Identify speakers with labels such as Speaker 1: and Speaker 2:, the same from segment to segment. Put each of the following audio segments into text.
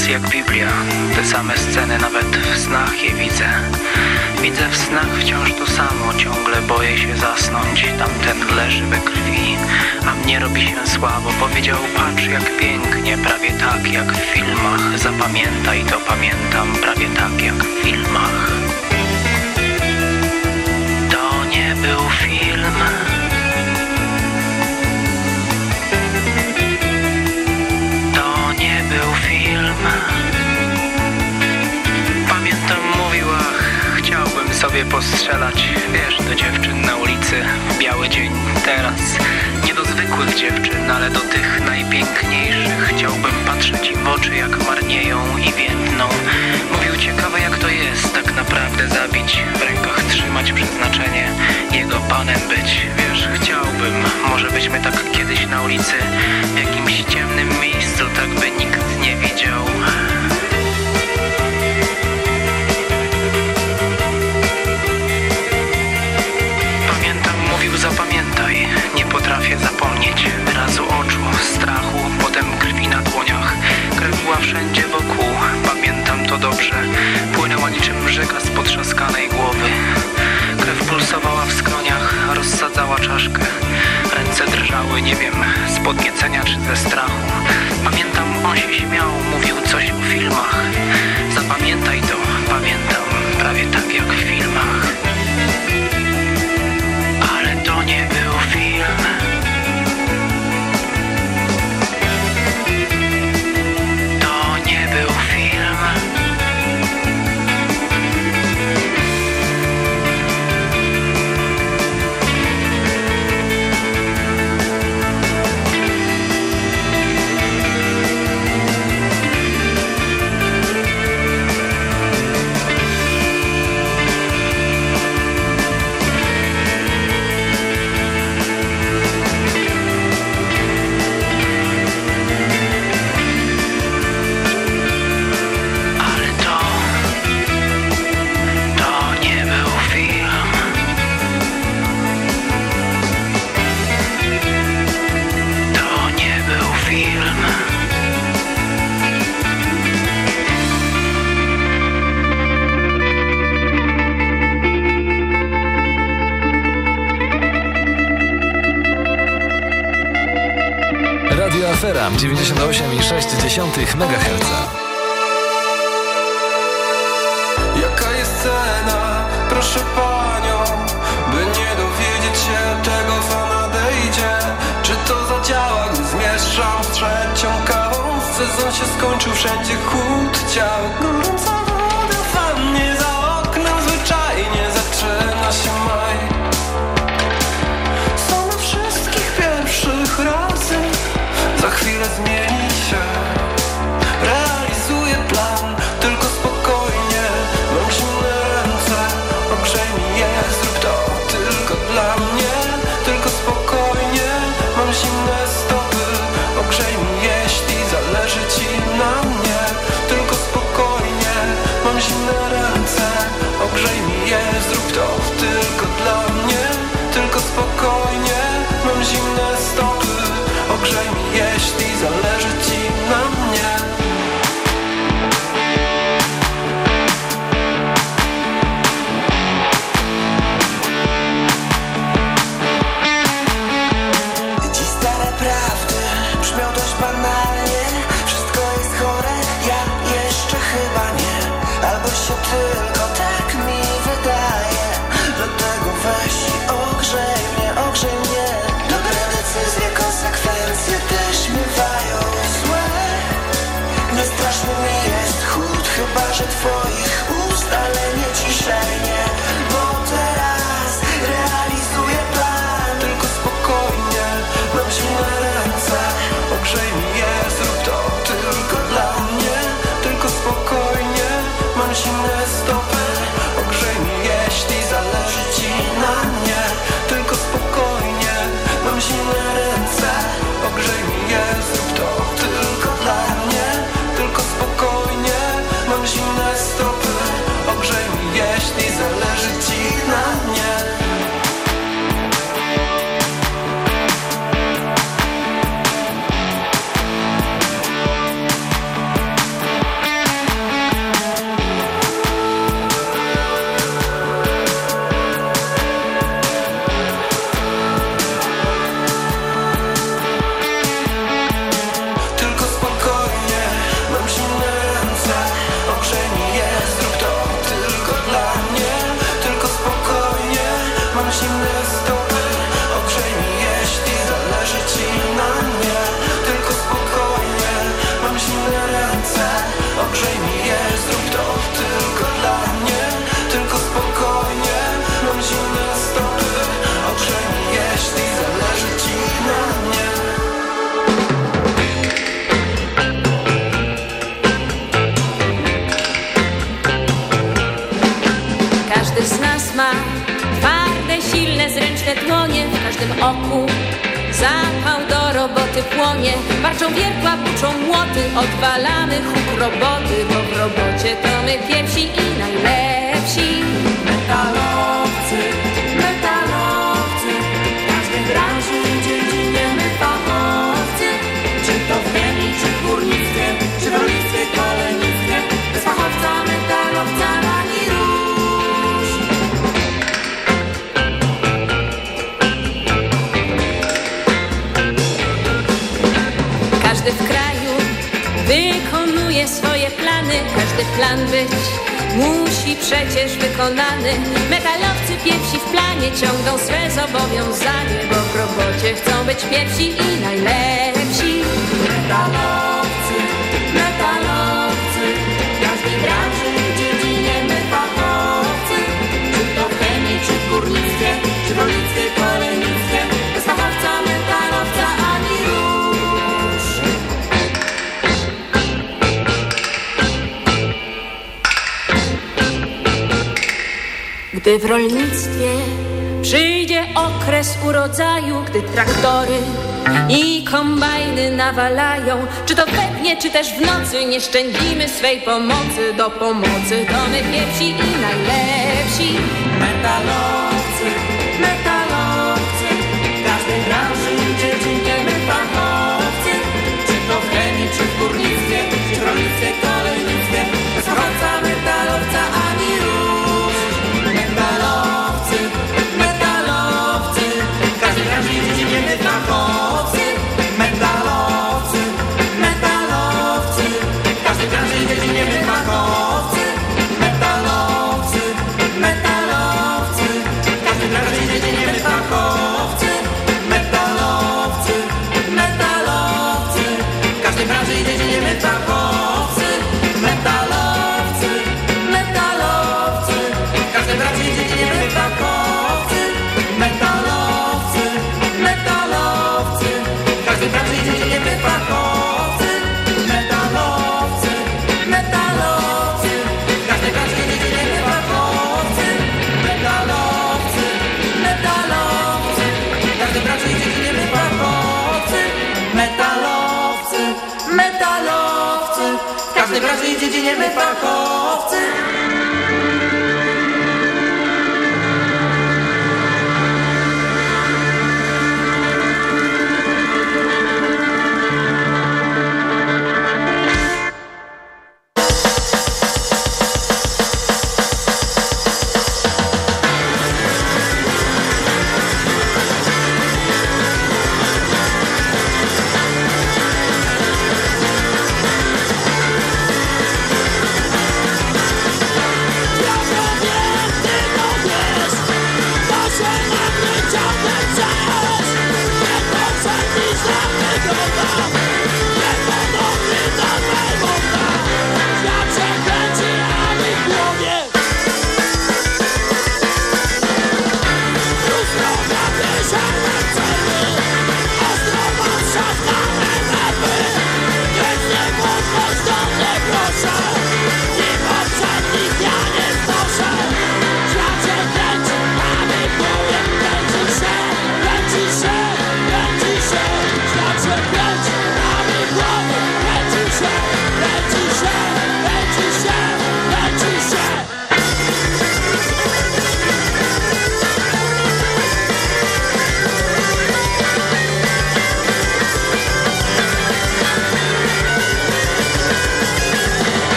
Speaker 1: nas jak Biblia. Te same sceny nawet w snach je widzę. Widzę w snach wciąż to samo. Ciągle boję się zasnąć. Tamten leży we krwi A mnie robi się słabo. Powiedział patrz jak pięknie Prawie tak jak w filmach. Zapamiętaj to pamiętam Prawie tak jak w filmach. To nie był film. Był film. Pamiętam, mówił, ach, chciałbym sobie postrzelać, wiesz, do dziewczyn na ulicy. Biały dzień, teraz. Nie do zwykłych dziewczyn, ale do tych najpiękniejszych. Chciałbym patrzeć im w oczy, jak marnieją i więdną. Mówił, ciekawe jak to jest, tak naprawdę zabić, w rękach trzymać przeznaczenie, jego panem być. Wiesz, chciałbym, może byśmy tak kiedyś na ulicy, w jakimś ciemnym miejscu, tak by nikt nie widział. Pamiętam, mówił zapamiętaj. Nie potrafię zapomnieć wyrazu oczu, strachu Potem krwi na dłoniach. Krew była wszędzie wokół. Pamiętam to dobrze. Płynęła niczym rzeka z potrzaskanej głowy. Krew pulsowała w skroniach Rozsadzała czaszkę Ręce drżały, nie wiem Z podniecenia czy ze strachu. Pamiętam, on się śmiał Mówił coś o filmach. Zapamiętaj to, pamiętam Prawie tak jak w filmach
Speaker 2: 98,6 MHz.
Speaker 3: Jaka jest cena, proszę panią By nie dowiedzieć się tego, co nadejdzie. Czy to zadziała, gdy zmieszam z trzecią kawą? Sezon się skończył, wszędzie chłód ciał
Speaker 4: płonie Warczą wiertła, buczą młoty Odwalamy huk roboty Bo w robocie to my pierwsi i najlepsi.
Speaker 5: Metalowcy
Speaker 4: każdy plan być musi przecież wykonany. Metalowcy pierwsi w planie ciągną swe zobowiązanie, bo w robocie chcą być pierwsi i najlepsi.
Speaker 5: Metalowcy,
Speaker 4: Gdy w rolnictwie przyjdzie okres urodzaju, gdy traktory i kombajny nawalają, czy to we czy też w nocy, nie szczędzimy swej pomocy. Do pomocy to my pierwsi i najlepsi.
Speaker 5: Metalowcy,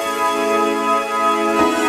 Speaker 6: Música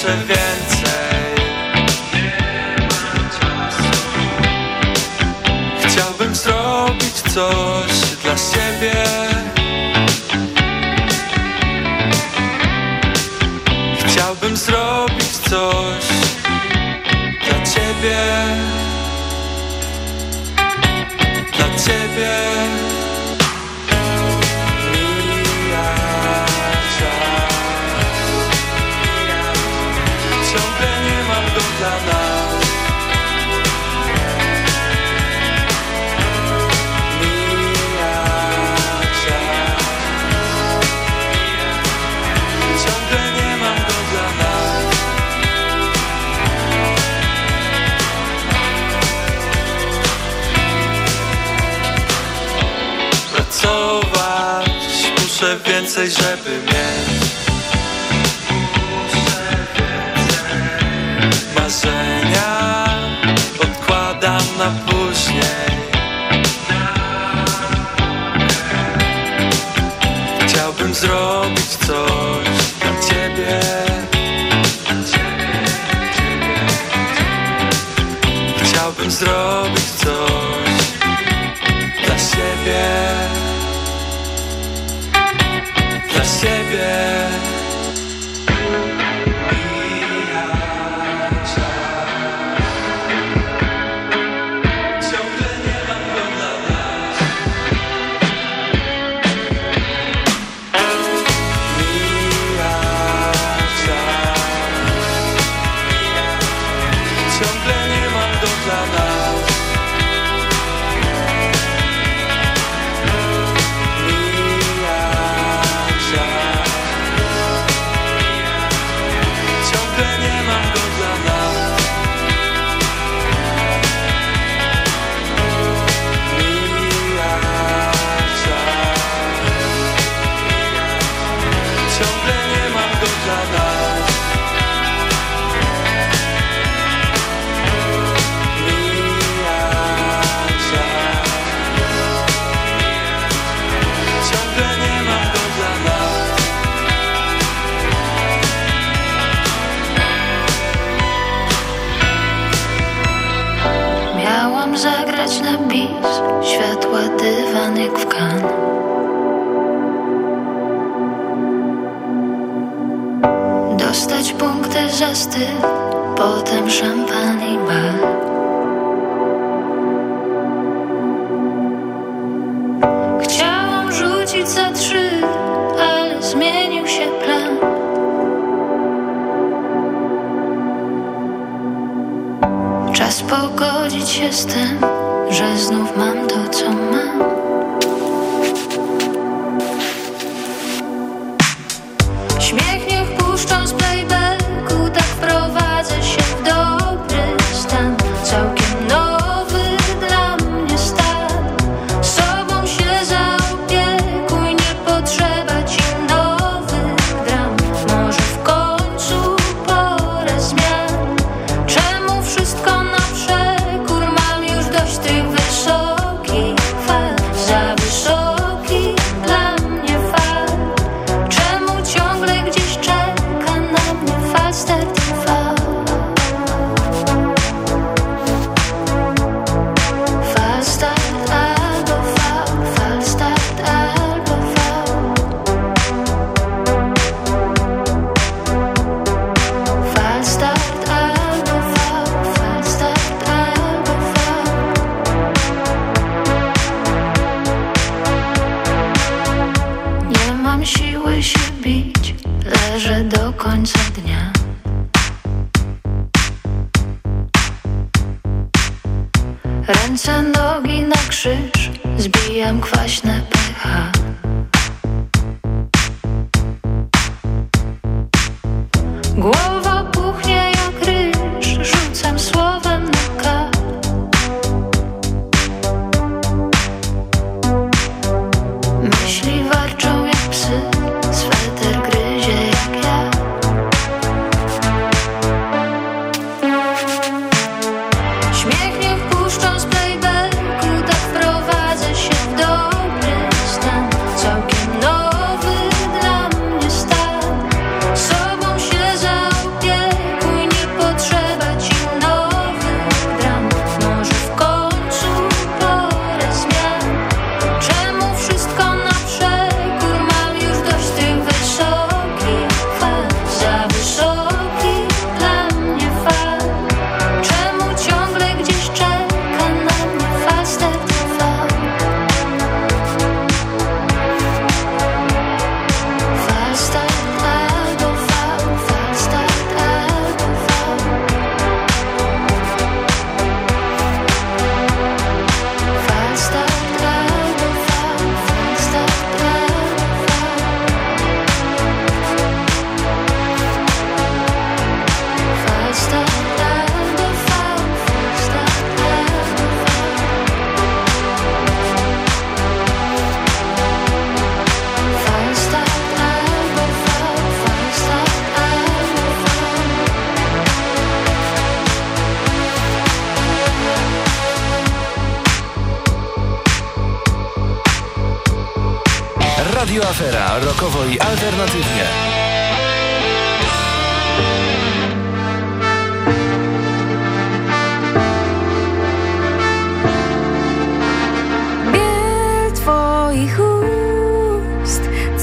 Speaker 7: jeszcze więcej.
Speaker 6: Chciałbym zrobić coś dla siebie. Więcej, żeby mieć. Marzenia odkładam na później. Chciałbym zrobić coś dla ciebie. Chciałbym zrobić coś dla siebie siebie.
Speaker 8: dostać punkty za styl Potem szampan i Chciałam rzucić za trzy Ale zmienił się plan. Czas pogodzić się z tym Że znów mam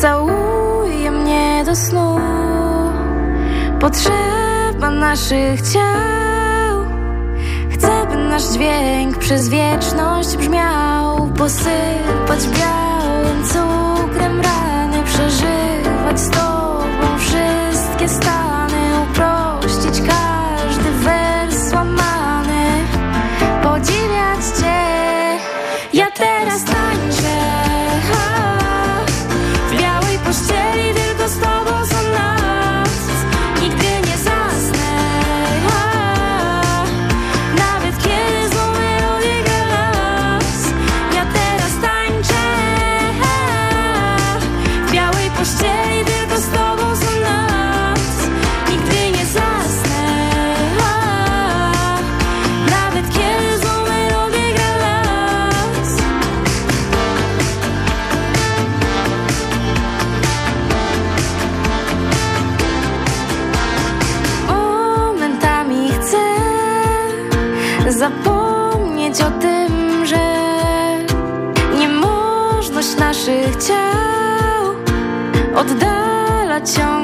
Speaker 9: Całuje mnie do snu. Potrzeba naszych ciał. Chcę, by nasz dźwięk przez wieczność brzmiał. Posypać białym cukrem rany Przeżywać z tobą wszystkie stany
Speaker 10: 江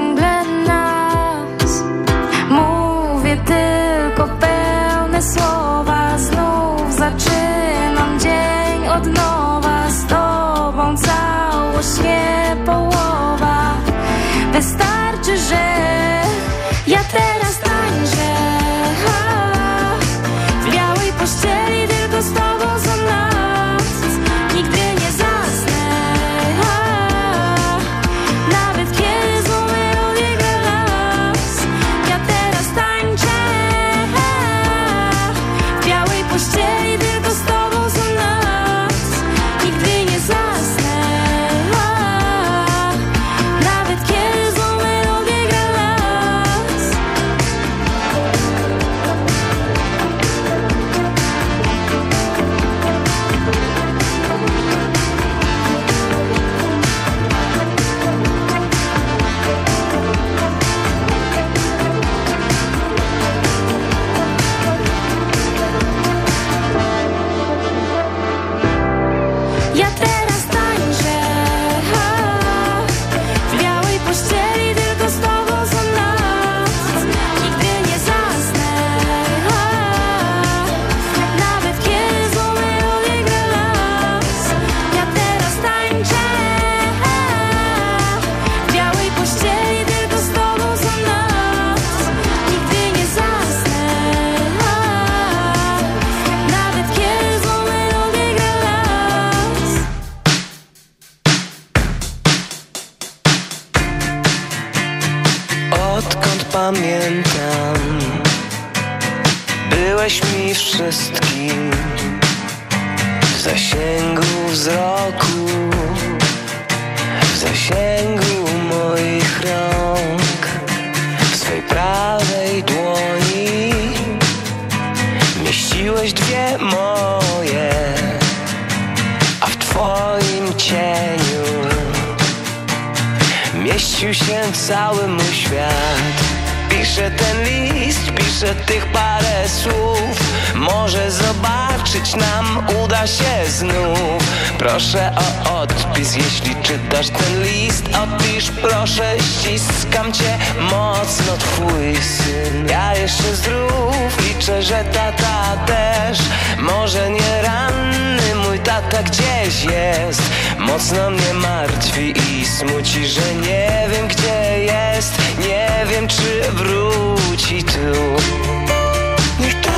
Speaker 10: list Opisz proszę, ściskam cię mocno twój syn. Ja jeszcze zdrów, liczę, że tata też. Może nie ranny mój tata gdzieś jest. Mocno mnie martwi i smuci, że nie wiem gdzie jest. Nie wiem czy wróci tu. Niech to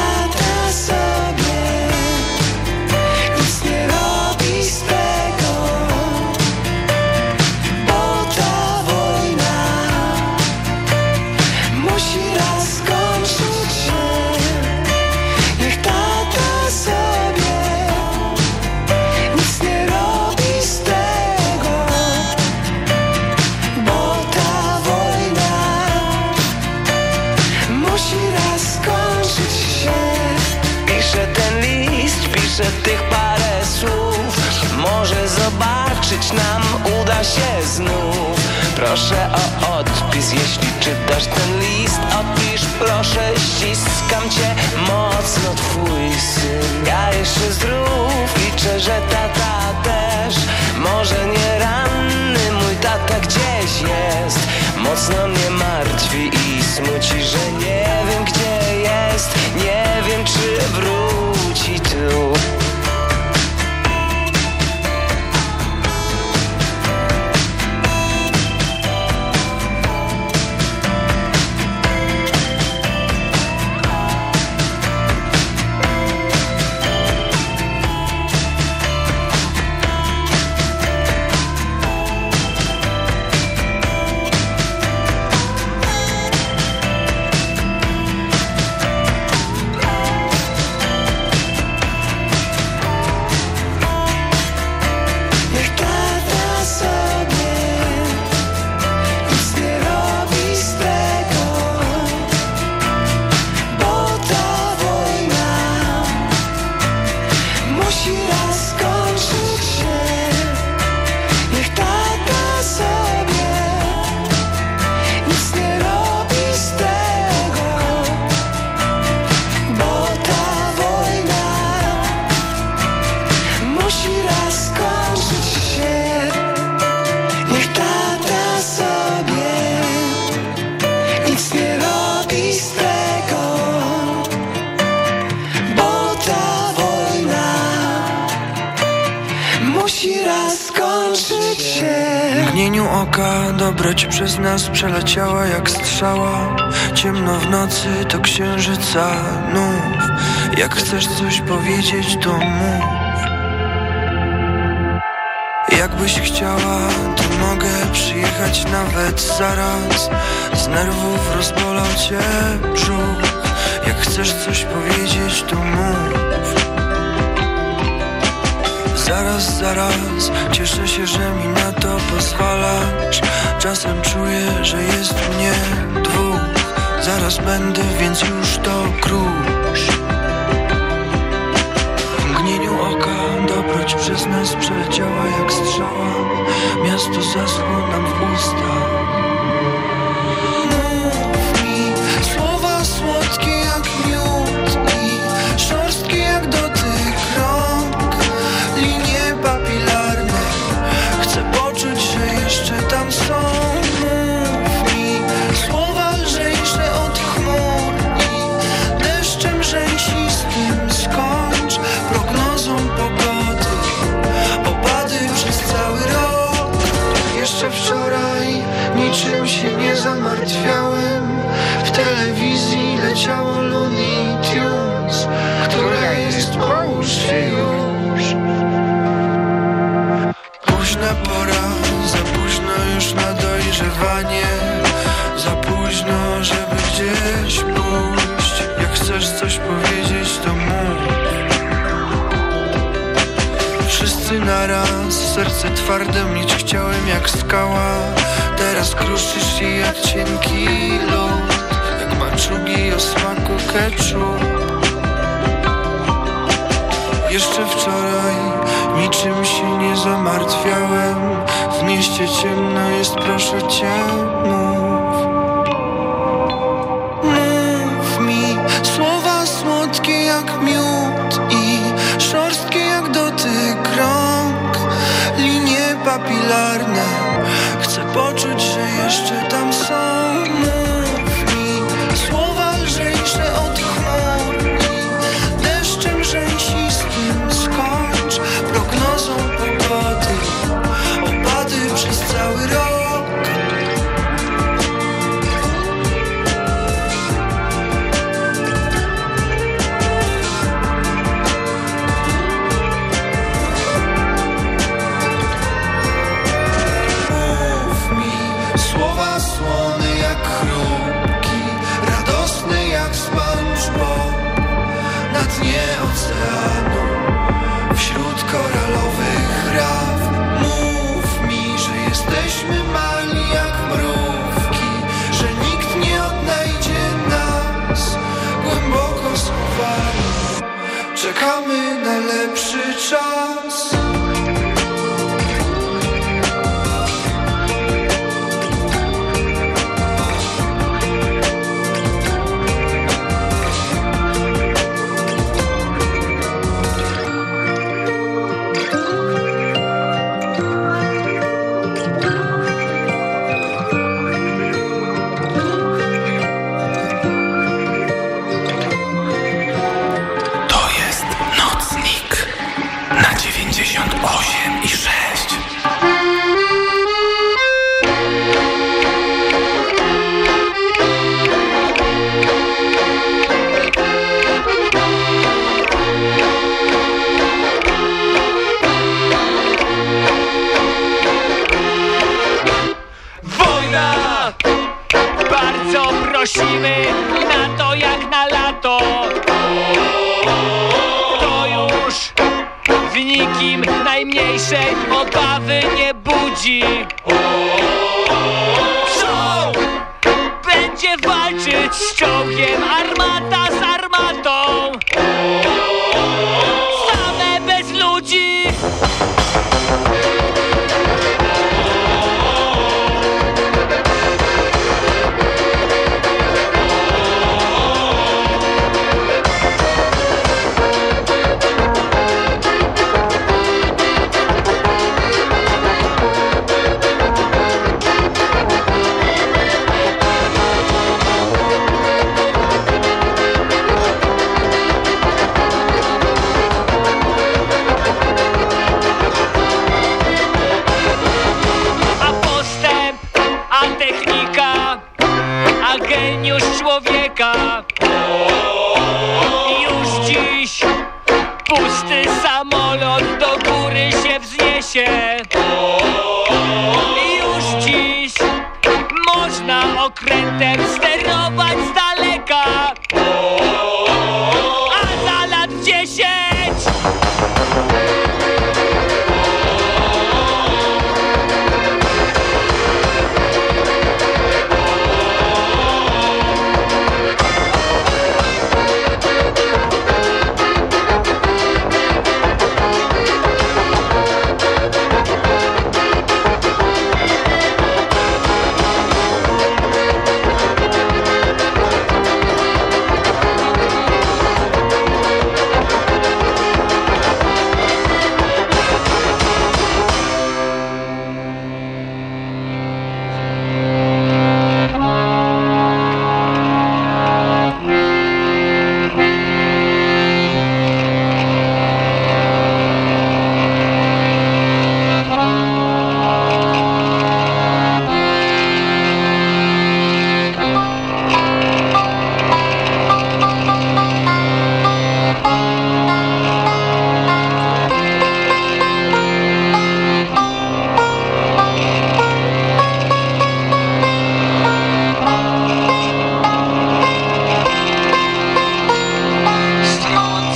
Speaker 3: znów. Proszę o odpis, jeśli czytasz ten list. Odpisz proszę, ściskam cię mocno twój syn. Ja jeszcze zdrów, liczę, że tata też. Może nie ranny, mój tata gdzieś jest. Mocno mnie martwi i smuci, że nie wiem gdzie jest. Nie wiem czy wróci tu
Speaker 11: nas przeleciała jak strzała. Ciemno w nocy to księżyca nów. Jak chcesz coś powiedzieć to mów. Jakbyś chciała to mogę przyjechać nawet zaraz. Z nerwów rozbolał cię brzuch. Jak chcesz coś powiedzieć to mów Zaraz, zaraz, cieszę się, że mi na to pozwalasz. Czasem czuję, że jest mnie dwóch. Zaraz będę, więc już to krusz. W mgnieniu oka dobroć przez nas przeleciała jak strzała. Miasto zaschło nam w usta twarde mieć chciałem jak skała. Teraz kruszysz się jak cienki lód Jak maczugi o smaku ketchup Jeszcze wczoraj niczym się nie zamartwiałem. W mieście ciemno jest, proszę cię, Mów Papilarne poczuć, że jeszcze tam są
Speaker 12: nawet nie obstrach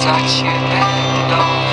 Speaker 13: Strącać się będą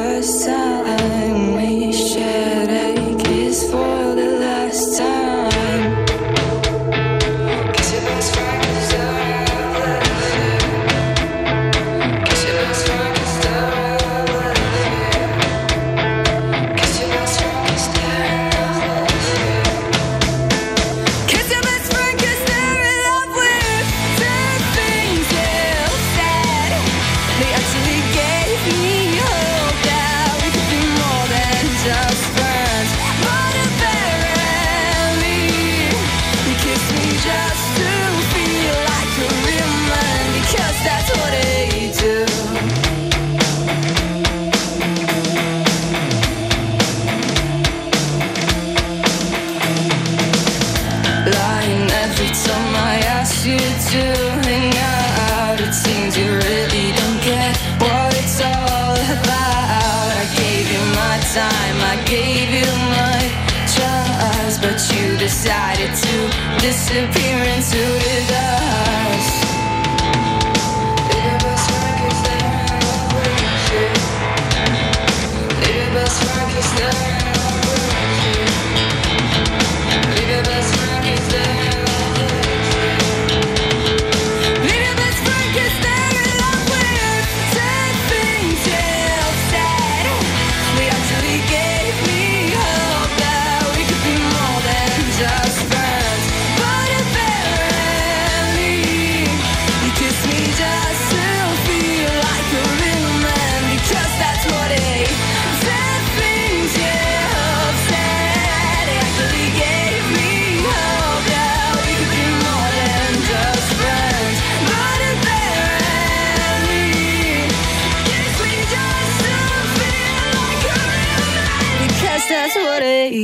Speaker 13: versatile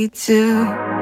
Speaker 13: do.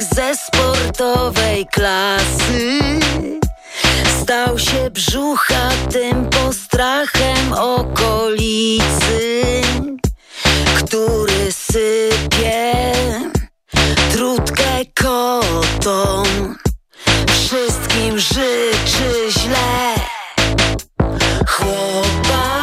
Speaker 14: Ze sportowej klasy. Stał się brzuchatym postrachem okolicy Który sypie trutkę kotom Wszystkim życzy źle. Chłopak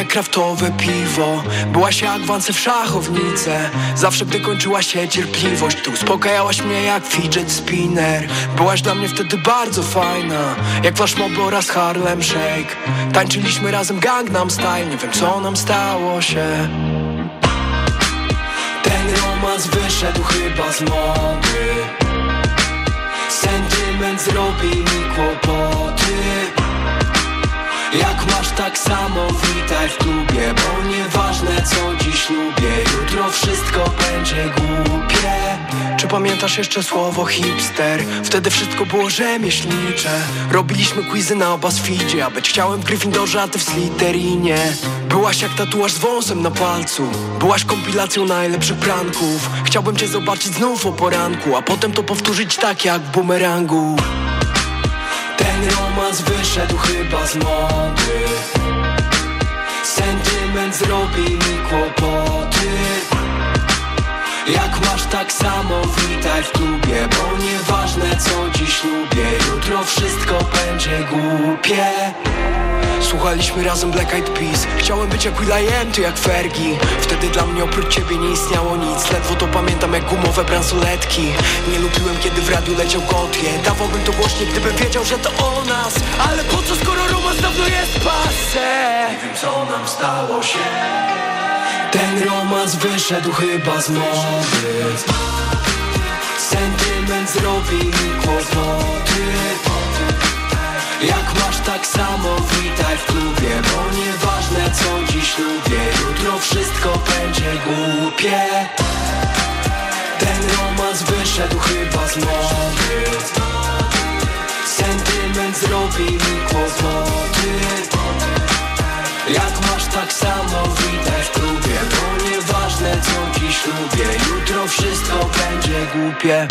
Speaker 10: jak kraftowe piwo. Byłaś jak wance w szachownicę Zawsze gdy kończyła się cierpliwość Ty uspokajałaś mnie jak fidget spinner. Byłaś dla mnie wtedy bardzo fajna Jak Flash Mob oraz Harlem Shake. Tańczyliśmy razem Gangnam Style Nie wiem co nam stało się. Ten romans wyszedł chyba z mody. Sentyment zrobi mi kłopoty jak masz tak samo witaj w klubie Bo nieważne co dziś lubię Jutro wszystko będzie głupie. Czy pamiętasz jeszcze słowo hipster? Wtedy wszystko było rzemieślnicze. Robiliśmy quizy na BuzzFeedzie A być chciałem w Gryffindorze, a ty w Slytherinie Byłaś jak tatuaż z wąsem na palcu. Byłaś kompilacją najlepszych pranków. Chciałbym cię zobaczyć znów o poranku A potem to powtórzyć tak jak bumerangu ten romans wyszedł chyba z mody. Sentyment zrobi mi kłopoty. Jak masz tak samo witaj w klubie Bo nieważne co dziś lubię Jutro wszystko będzie głupie Słuchaliśmy razem Black Eyed Peas. Chciałem być jak Will.i.am, ty jak Fergie. Wtedy dla mnie oprócz ciebie nie istniało nic. Ledwo to pamiętam jak gumowe bransoletki. Nie lubiłem kiedy w radiu leciał Gotie Dawałbym to głośniej gdybym wiedział, że to o nas. Ale po co skoro romans dawno jest passe? Nie wiem co nam stało się. Ten romans wyszedł chyba z mody. Sentyment zrobi mi kłopoty jak masz tak samo witaj w klubie Bo nieważne co dziś lubię Jutro wszystko będzie głupie. Ten romans wyszedł chyba z mody. Sentyment zrobi mi kłopoty Jak masz tak samo witaj w klubie Bo nieważne co dziś lubię Jutro wszystko będzie głupie